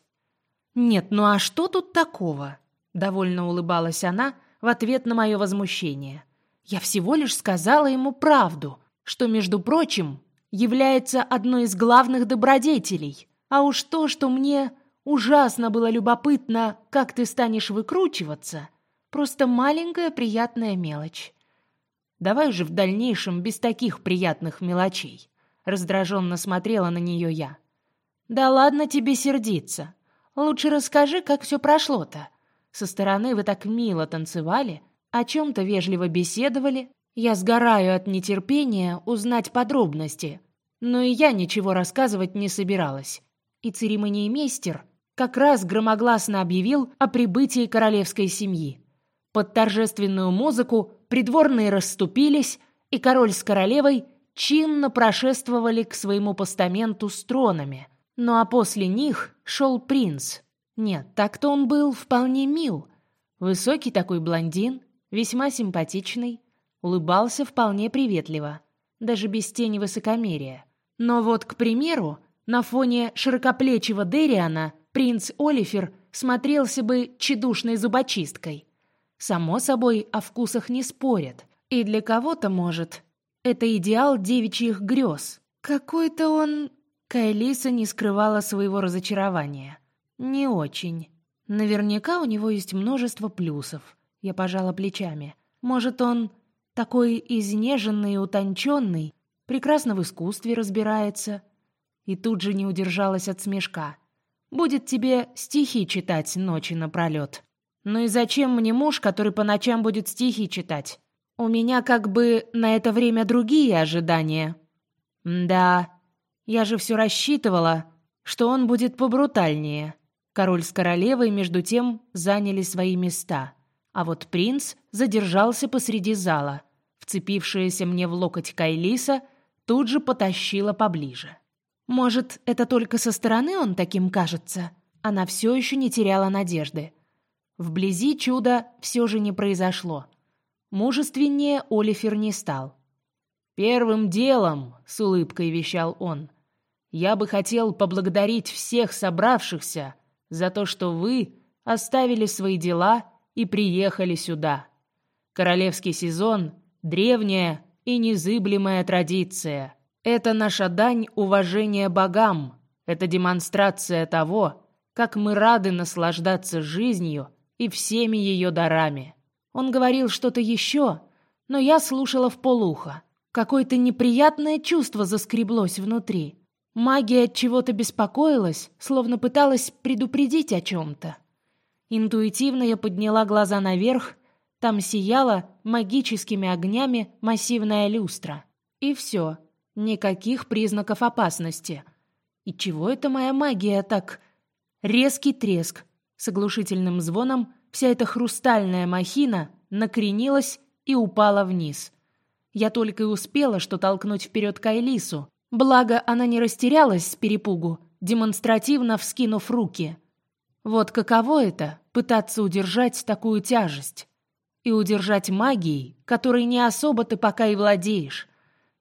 Speaker 1: «Нет, ну а что тут такого?» Довольно улыбалась она в ответ на мое возмущение. «Я всего лишь сказала ему правду, что, между прочим, является одной из главных добродетелей. А уж то, что мне Ужасно было любопытно, как ты станешь выкручиваться. Просто маленькая приятная мелочь. Давай же в дальнейшем без таких приятных мелочей. Раздраженно смотрела на нее я. Да ладно тебе сердиться. Лучше расскажи, как все прошло-то. Со стороны вы так мило танцевали, о чем-то вежливо беседовали. Я сгораю от нетерпения узнать подробности. Но и я ничего рассказывать не собиралась. И церемониймейстер как раз громогласно объявил о прибытии королевской семьи. Под торжественную музыку придворные расступились, и король с королевой чинно прошествовали к своему постаменту с тронами. Ну а после них шел принц. Нет, так-то он был вполне мил. Высокий такой блондин, весьма симпатичный, улыбался вполне приветливо, даже без тени высокомерия. Но вот, к примеру, на фоне широкоплечего Дериана принц Олифер смотрелся бы чедушной зубочисткой. Само собой, о вкусах не спорят. И для кого-то, может, это идеал девичьих грез. Какой-то он... Кайлиса не скрывала своего разочарования. Не очень. Наверняка у него есть множество плюсов. Я пожала плечами. Может, он такой изнеженный и утонченный, прекрасно в искусстве разбирается. И тут же не удержалась от смешка. Будет тебе стихи читать ночи напролет. Ну и зачем мне муж, который по ночам будет стихи читать? У меня как бы на это время другие ожидания. Да, я же все рассчитывала, что он будет побрутальнее. Король с королевой между тем заняли свои места, а вот принц задержался посреди зала. Вцепившаяся мне в локоть Кайлиса тут же потащила поближе. Может, это только со стороны он таким кажется? Она все еще не теряла надежды. Вблизи чуда все же не произошло. Мужественнее Олифер не стал. «Первым делом», — с улыбкой вещал он, — «я бы хотел поблагодарить всех собравшихся за то, что вы оставили свои дела и приехали сюда. Королевский сезон — древняя и незыблемая традиция. Это наша дань уважения богам. Это демонстрация того, как мы рады наслаждаться жизнью и всеми ее дарами. Он говорил что-то еще, но я слушала в полухо. Какое-то неприятное чувство заскреблось внутри. Магия от чего-то беспокоилась, словно пыталась предупредить о чем-то. Интуитивно я подняла глаза наверх, там сияла магическими огнями массивная люстра. И все. Никаких признаков опасности. И чего это моя магия так... Резкий треск. С оглушительным звоном вся эта хрустальная махина накренилась и упала вниз. Я только и успела что толкнуть вперед Кайлису. Благо, она не растерялась с перепугу, демонстративно вскинув руки. Вот каково это — пытаться удержать такую тяжесть. И удержать магией, которой не особо ты пока и владеешь.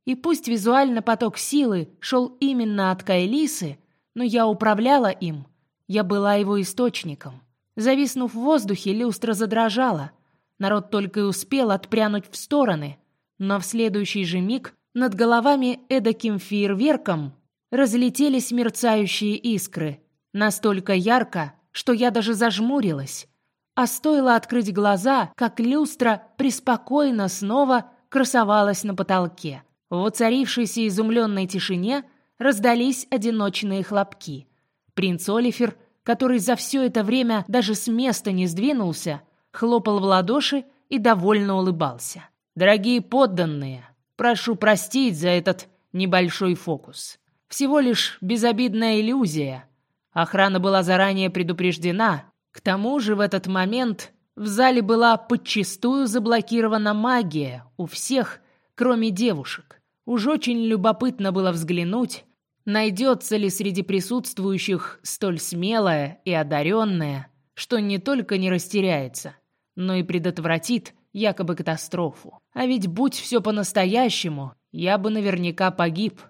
Speaker 1: И пусть визуально поток силы шел именно от Кайлисы, но я управляла им. Я была его источником. Зависнув в воздухе, люстра задрожала. Народ только и успел отпрянуть в стороны. Но в следующий же миг над головами эдаким фейерверком разлетелись мерцающие искры. Настолько ярко, что я даже зажмурилась. А стоило открыть глаза, как люстра преспокойно снова красовалась на потолке. В воцарившейся изумленной тишине раздались одиночные хлопки. Принц Олифер, который за все это время даже с места не сдвинулся, хлопал в ладоши и довольно улыбался. «Дорогие подданные, прошу простить за этот небольшой фокус. Всего лишь безобидная иллюзия. Охрана была заранее предупреждена. К тому же в этот момент в зале была подчистую заблокирована магия у всех, кроме девушек. Уж очень любопытно было взглянуть, найдется ли среди присутствующих столь смелая и одаренная, что не только не растеряется, но и предотвратит якобы катастрофу. А ведь будь все по-настоящему, я бы наверняка погиб.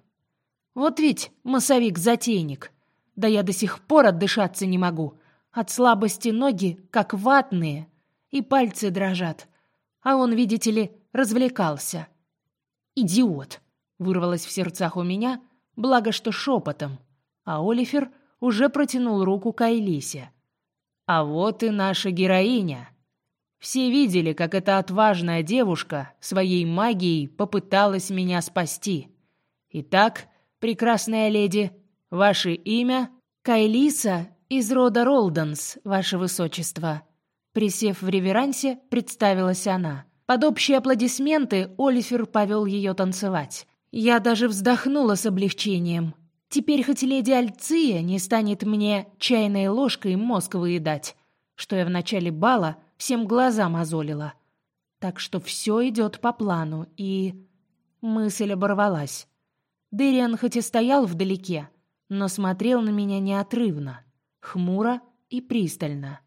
Speaker 1: Вот ведь массовик-затейник. Да я до сих пор отдышаться не могу. От слабости ноги, как ватные, и пальцы дрожат. А он, видите ли, развлекался. «Идиот!» — вырвалось в сердцах у меня, благо что шепотом. А Олифер уже протянул руку к Айлисе. «А вот и наша героиня!» Все видели, как эта отважная девушка своей магией попыталась меня спасти. Итак, прекрасная леди, ваше имя Кайлиса из рода Ролденс, ваше высочество. Присев в реверансе, представилась она. Под общие аплодисменты Олифер повел ее танцевать. Я даже вздохнула с облегчением. Теперь хоть леди Альция не станет мне чайной ложкой мозг выедать, что я в начале бала всем глаза мозолила. Так что все идет по плану, и... Мысль оборвалась. Дыриан хоть и стоял вдалеке, но смотрел на меня неотрывно, хмуро и пристально.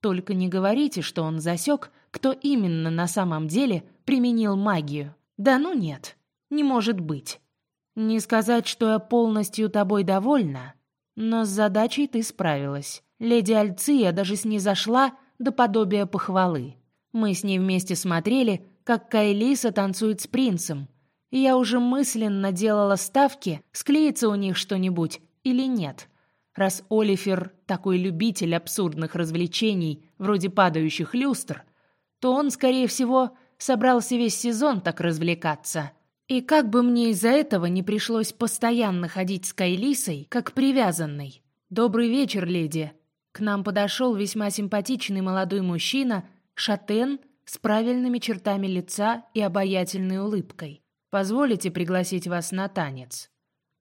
Speaker 1: Только не говорите, что он засек, кто именно на самом деле применил магию. Да ну нет, не может быть. Не сказать, что я полностью тобой довольна, но с задачей ты справилась. Леди Альция даже снизошла до подобия похвалы. Мы с ней вместе смотрели, как Кайлиса танцует с принцем, и я уже мысленно делала ставки, склеится у них что-нибудь или нет. Раз Олифер такой любитель абсурдных развлечений, вроде падающих люстр, то он, скорее всего, собрался весь сезон так развлекаться. И как бы мне из-за этого не пришлось постоянно ходить с Кайлисой, как привязанной. «Добрый вечер, леди!» К нам подошел весьма симпатичный молодой мужчина, шатен, с правильными чертами лица и обаятельной улыбкой. «Позволите пригласить вас на танец?»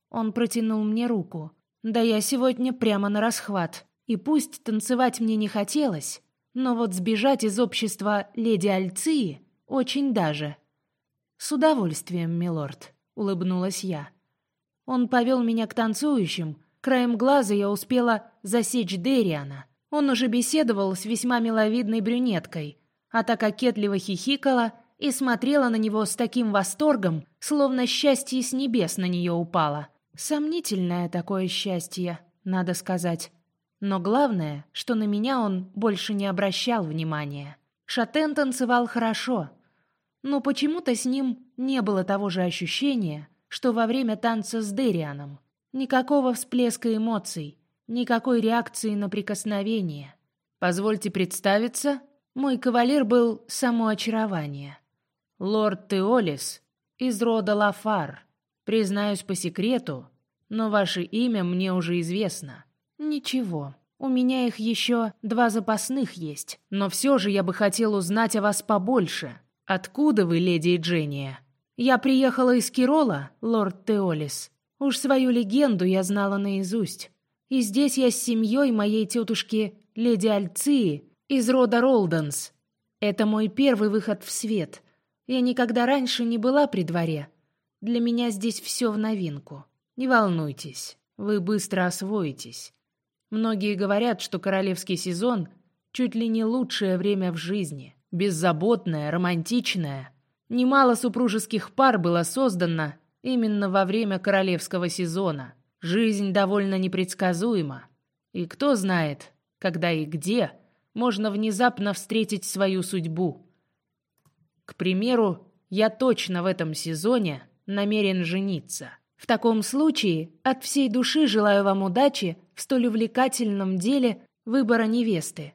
Speaker 1: Он протянул мне руку. «Да я сегодня прямо на расхват. И пусть танцевать мне не хотелось, но вот сбежать из общества леди Альции очень даже». «С удовольствием, милорд», — улыбнулась я. Он повел меня к танцующим. Краем глаза я успела засечь Дериана. Он уже беседовал с весьма миловидной брюнеткой, а та кокетливо хихикала и смотрела на него с таким восторгом, словно счастье с небес на нее упало. Сомнительное такое счастье, надо сказать. Но главное, что на меня он больше не обращал внимания. Шатен танцевал хорошо, но почему-то с ним не было того же ощущения, что во время танца с Дерианом. Никакого всплеска эмоций, никакой реакции на прикосновение. Позвольте представиться, мой кавалер был само очарование. Лорд Теолис из рода Лафар. Признаюсь по секрету, но ваше имя мне уже известно. Ничего, у меня их еще два запасных есть, но все же я бы хотел узнать о вас побольше. Откуда вы, леди Дженния? Я приехала из Кирола, лорд Теолис. Уж свою легенду я знала наизусть. И здесь я с семьей моей тетушки, леди Альции, из рода Ролденс. Это мой первый выход в свет. Я никогда раньше не была при дворе. Для меня здесь все в новинку. Не волнуйтесь, вы быстро освоитесь. Многие говорят, что королевский сезон чуть ли не лучшее время в жизни. Беззаботное, романтичное. Немало супружеских пар было создано именно во время королевского сезона. Жизнь довольно непредсказуема. И кто знает, когда и где можно внезапно встретить свою судьбу. К примеру, я точно в этом сезоне намерен жениться. В таком случае от всей души желаю вам удачи в столь увлекательном деле выбора невесты.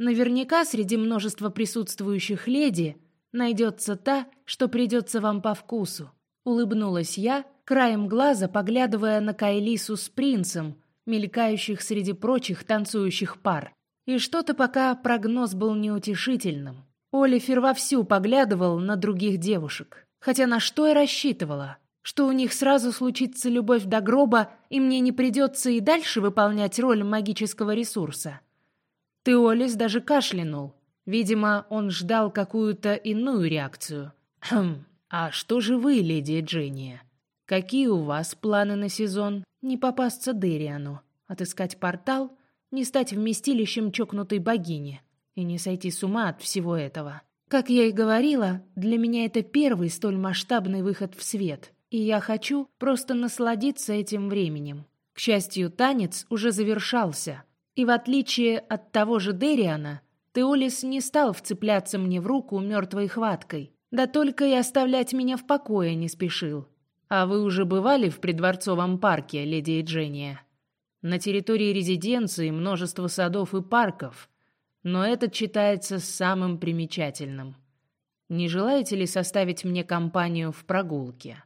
Speaker 1: Наверняка среди множества присутствующих леди найдется та, что придется вам по вкусу. Улыбнулась я, краем глаза поглядывая на Кайлису с принцем, мелькающих среди прочих танцующих пар. И что-то пока прогноз был неутешительным. Олифер вовсю поглядывал на других девушек. Хотя на что я рассчитывала? Что у них сразу случится любовь до гроба, и мне не придется и дальше выполнять роль магического ресурса? Теолис даже кашлянул. Видимо, он ждал какую-то иную реакцию. «Хм, а что же вы, леди Дженния? Какие у вас планы на сезон? Не попасться Дериану? Отыскать портал? не стать вместилищем чокнутой богини и не сойти с ума от всего этого. Как я и говорила, для меня это первый столь масштабный выход в свет, и я хочу просто насладиться этим временем. К счастью, танец уже завершался, и в отличие от того же Дериана, Теолис не стал вцепляться мне в руку мертвой хваткой, да только и оставлять меня в покое не спешил. А вы уже бывали в придворцовом парке, леди Эджения? На территории резиденции множество садов и парков, но этот считается самым примечательным. Не желаете ли составить мне компанию в прогулке?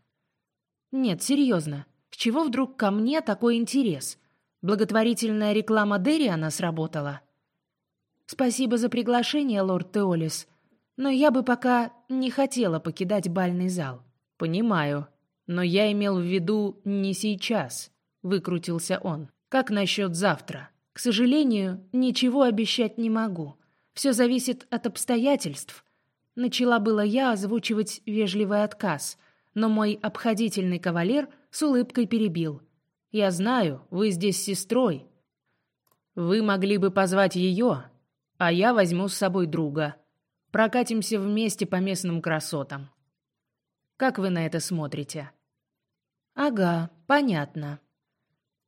Speaker 1: Нет, серьезно. С чего вдруг ко мне такой интерес? Благотворительная реклама Дериана сработала? Спасибо за приглашение, лорд Теолис, но я бы пока не хотела покидать бальный зал. Понимаю, но я имел в виду не сейчас, выкрутился он. Как насчет завтра? К сожалению, ничего обещать не могу. Все зависит от обстоятельств. Начала было я озвучивать вежливый отказ, но мой обходительный кавалер с улыбкой перебил. Я знаю, вы здесь с сестрой. Вы могли бы позвать ее, а я возьму с собой друга. Прокатимся вместе по местным красотам. Как вы на это смотрите?
Speaker 2: Ага, понятно.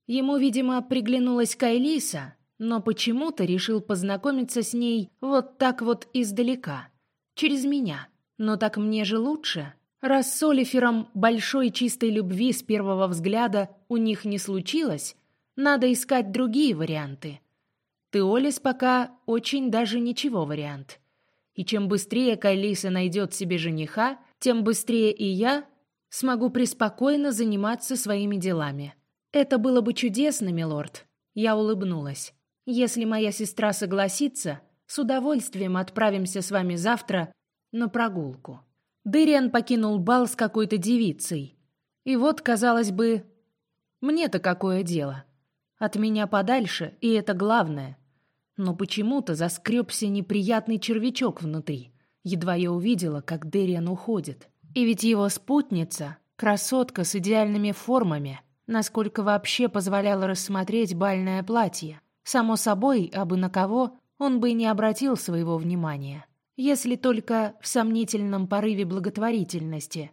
Speaker 2: Ему, видимо, приглянулась Кайлиса, но почему-то решил познакомиться с ней вот так вот издалека, через меня. Но так мне же лучше. Раз с Олифером большой чистой любви с первого взгляда у них не случилось, надо искать другие варианты. Теолис пока очень даже ничего вариант. И чем быстрее Кайлиса найдет себе жениха, тем быстрее и я смогу преспокойно заниматься своими делами. Это было бы чудесно, милорд. Я улыбнулась. Если моя сестра согласится, с удовольствием отправимся с вами завтра на прогулку. Дыриан покинул бал с какой-то девицей. И вот, казалось бы, мне-то какое дело? От меня подальше, и это главное. Но почему-то заскребся неприятный червячок внутри. Едва я увидела, как Дыриан уходит. И ведь его спутница — красотка с идеальными формами, насколько вообще позволяло рассмотреть бальное платье. Само собой, абы на кого он бы и не обратил своего внимания если только в сомнительном порыве благотворительности.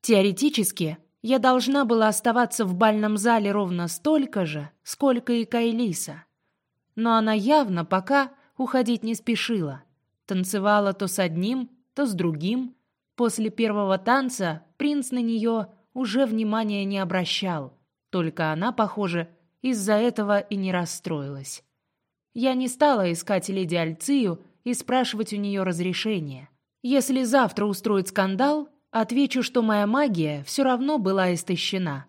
Speaker 2: Теоретически, я должна была оставаться в бальном зале ровно столько же, сколько и Кайлиса. Но она явно пока уходить не спешила. Танцевала то с одним, то с другим. После первого танца принц на нее уже внимания не обращал. Только она, похоже, из-за этого и не расстроилась. Я не стала искать леди Альцию и спрашивать у нее разрешения. Если завтра устроит скандал, отвечу, что моя магия все равно была истощена.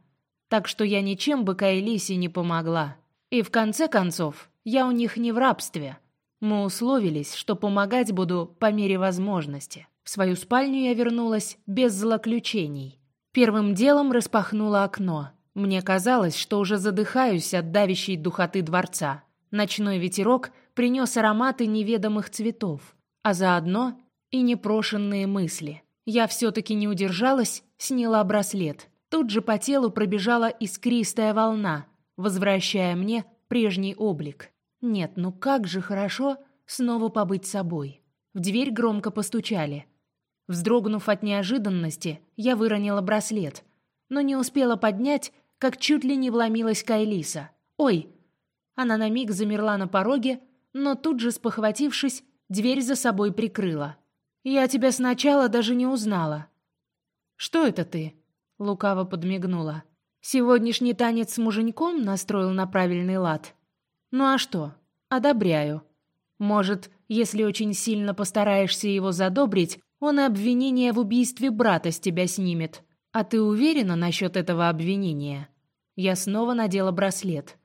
Speaker 2: Так что я ничем бы Кайлисе не помогла. И в конце концов, я у них не в рабстве. Мы условились, что помогать буду по мере возможности. В свою спальню я вернулась без злоключений. Первым делом распахнула окно. Мне казалось, что уже задыхаюсь от давящей духоты дворца. Ночной ветерок принес ароматы неведомых цветов, а заодно и непрошенные мысли. Я все-таки не удержалась, сняла браслет. Тут же по телу пробежала искристая волна, возвращая мне прежний облик. Нет, ну как же хорошо снова побыть собой. В дверь громко постучали. Вздрогнув от неожиданности, я выронила браслет, но не успела поднять, как чуть ли не вломилась Кайлиса. «Ой, она на миг замерла на пороге, но тут же, спохватившись, дверь за собой прикрыла. «Я тебя сначала даже не узнала». «Что это ты?» — лукаво подмигнула. «Сегодняшний танец с муженьком настроил на правильный лад?» «Ну а что? Одобряю. Может, если очень сильно постараешься его задобрить, он и обвинение в убийстве брата с тебя снимет. А ты уверена насчет этого обвинения?» Я снова надела браслет.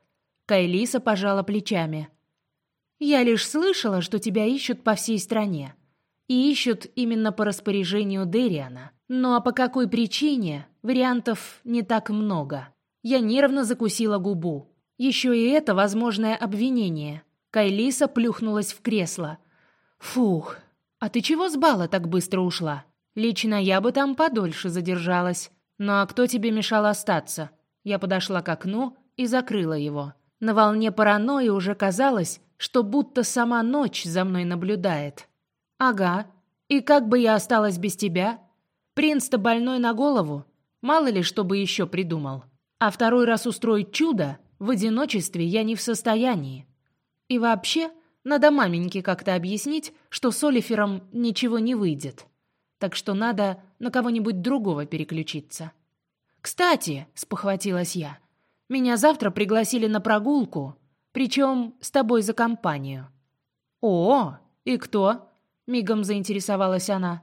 Speaker 2: Кайлиса пожала плечами. «Я лишь слышала, что тебя ищут по всей стране. И ищут именно по распоряжению Дериана. Ну а по какой причине, вариантов не так много. Я нервно закусила губу. Еще и это возможное обвинение. Кайлиса плюхнулась в кресло. «Фух, а ты чего с бала так быстро ушла? Лично я бы там подольше задержалась. Ну а кто тебе мешал остаться?» Я подошла к окну и закрыла его. На волне паранойи уже казалось, что будто сама ночь за мной наблюдает. «Ага. И как бы я осталась без тебя? Принц-то больной на голову. Мало ли, что бы еще придумал. А второй раз устроить чудо в одиночестве я не в состоянии. И вообще, надо маменьке как-то объяснить, что с Олифером ничего не выйдет. Так что надо на кого-нибудь другого переключиться». «Кстати», — спохватилась я, — меня завтра пригласили на прогулку, причем с тобой за компанию». «О, и кто?» — мигом заинтересовалась она.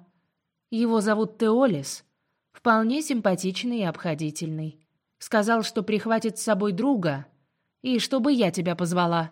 Speaker 2: «Его зовут Теолис. Вполне симпатичный и обходительный. Сказал, что прихватит с собой друга, и чтобы я тебя позвала».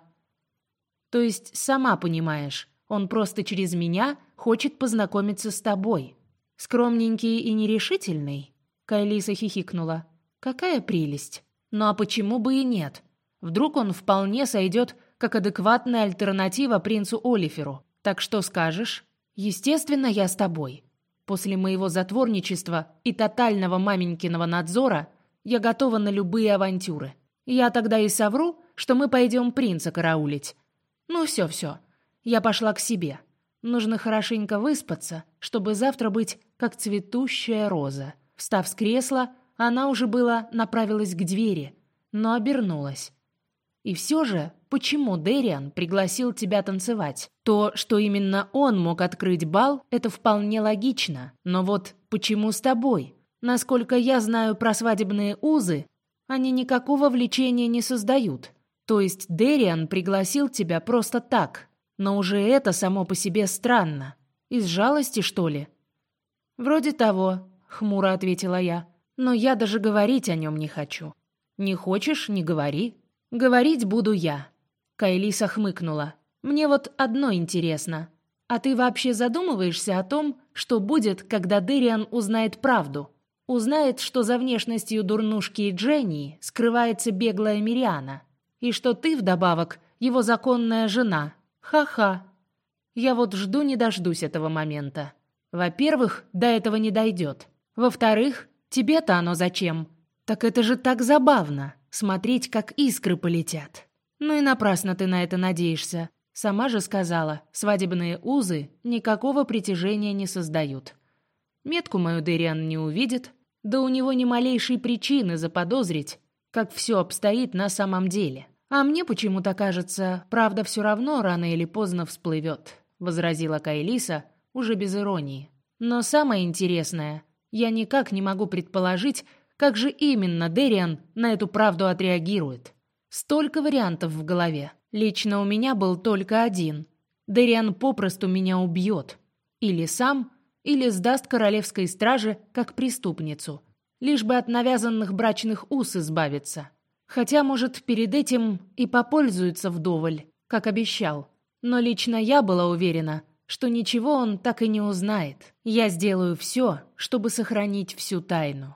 Speaker 2: «То есть, сама понимаешь, он просто через меня хочет познакомиться с тобой. Скромненький и нерешительный?» Кайлиса хихикнула. «Какая прелесть!» Ну а почему бы и нет? Вдруг он вполне сойдет как адекватная альтернатива принцу Олиферу. Так что скажешь? Естественно, я с тобой. После моего затворничества и тотального маменькиного надзора
Speaker 1: я готова на любые авантюры. Я тогда и совру, что мы пойдем принца караулить. Ну все-все, я пошла к себе. Нужно хорошенько выспаться, чтобы завтра быть как цветущая роза. Встав с кресла, она уже была направилась к двери, но обернулась. И все же, почему Дэриан пригласил тебя танцевать? То, что именно он мог открыть бал, это вполне логично. Но вот почему с тобой? Насколько я знаю про свадебные узы, они никакого влечения не создают. То есть Дэриан пригласил тебя просто так. Но уже это само по себе странно. Из жалости, что ли? Вроде того, хмуро ответила я. Но я даже говорить о нем не хочу. Не хочешь, не говори. Говорить буду я. Кайлиса хмыкнула. Мне вот одно интересно. А ты вообще задумываешься о том, что будет, когда Дэриан узнает правду? Узнает, что за внешностью дурнушки и Дженни скрывается беглая Мириана, и что ты, вдобавок, его законная жена. Ха-ха. Я вот жду не дождусь этого момента. Во-первых, до этого не дойдет. Во-вторых, тебе-то оно зачем? Так это же так забавно, смотреть, как искры полетят. Ну и напрасно ты на это надеешься. Сама же сказала, свадебные узы никакого притяжения не создают. Метку мою Дэриан не увидит, да у него ни малейшей причины заподозрить, как все обстоит на самом деле. А мне почему-то кажется, правда все равно рано или поздно всплывет, возразила Кайлиса уже без иронии. Но самое интересное, я никак не могу предположить, как же именно Дэриан на эту правду отреагирует. Столько вариантов в голове. Лично у меня был только один. Дэриан попросту меня убьет. Или сам, или сдаст королевской страже как преступницу, лишь бы от навязанных брачных уз избавиться. Хотя, может, перед этим и попользуется вдоволь, как обещал. Но лично я была уверена, что ничего он так и не узнает. Я сделаю все, чтобы сохранить всю тайну.